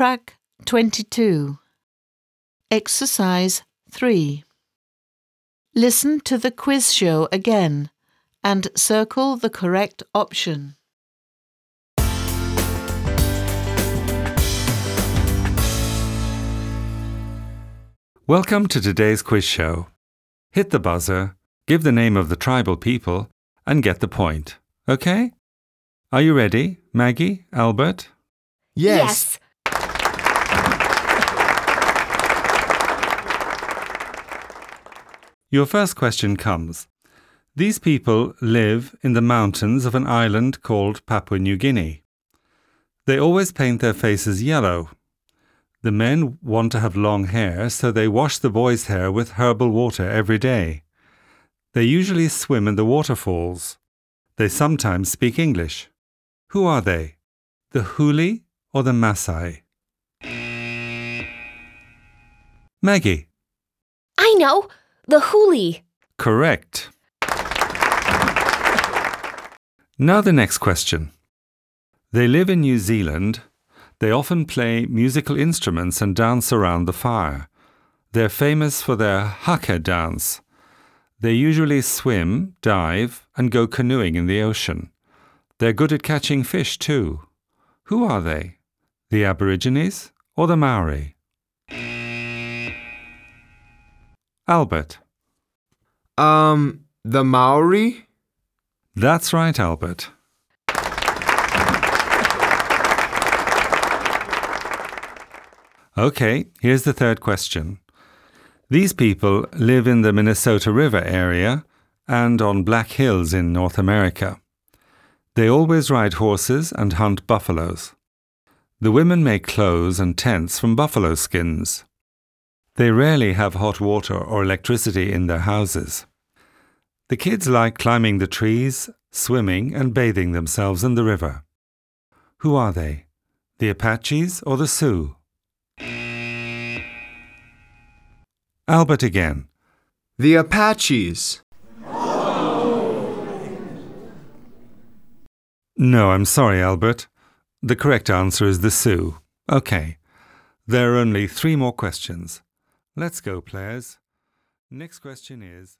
Track 22. Exercise 3. Listen to the quiz show again and circle the correct option. Welcome to today's quiz show. Hit the buzzer, give the name of the tribal people, and get the point. Okay? Are you ready, Maggie, Albert? Yes. Your first question comes. These people live in the mountains of an island called Papua New Guinea. They always paint their faces yellow. The men want to have long hair, so they wash the boys' hair with herbal water every day. They usually swim in the waterfalls. They sometimes speak English. Who are they? The Huli or the Maasai? Maggie. I know. The Huli. Correct. Now the next question. They live in New Zealand. They often play musical instruments and dance around the fire. They're famous for their haka dance. They usually swim, dive, and go canoeing in the ocean. They're good at catching fish too. Who are they? The Aborigines or the Maori? Albert. Um, the Maori? That's right, Albert. Okay, here's the third question. These people live in the Minnesota River area and on Black Hills in North America. They always ride horses and hunt buffaloes. The women make clothes and tents from buffalo skins. They rarely have hot water or electricity in their houses. The kids like climbing the trees, swimming, and bathing themselves in the river. Who are they? The Apaches or the Sioux? Albert again. The Apaches. No, I'm sorry, Albert. The correct answer is the Sioux. Okay. There are only three more questions. Let's go, players. Next question is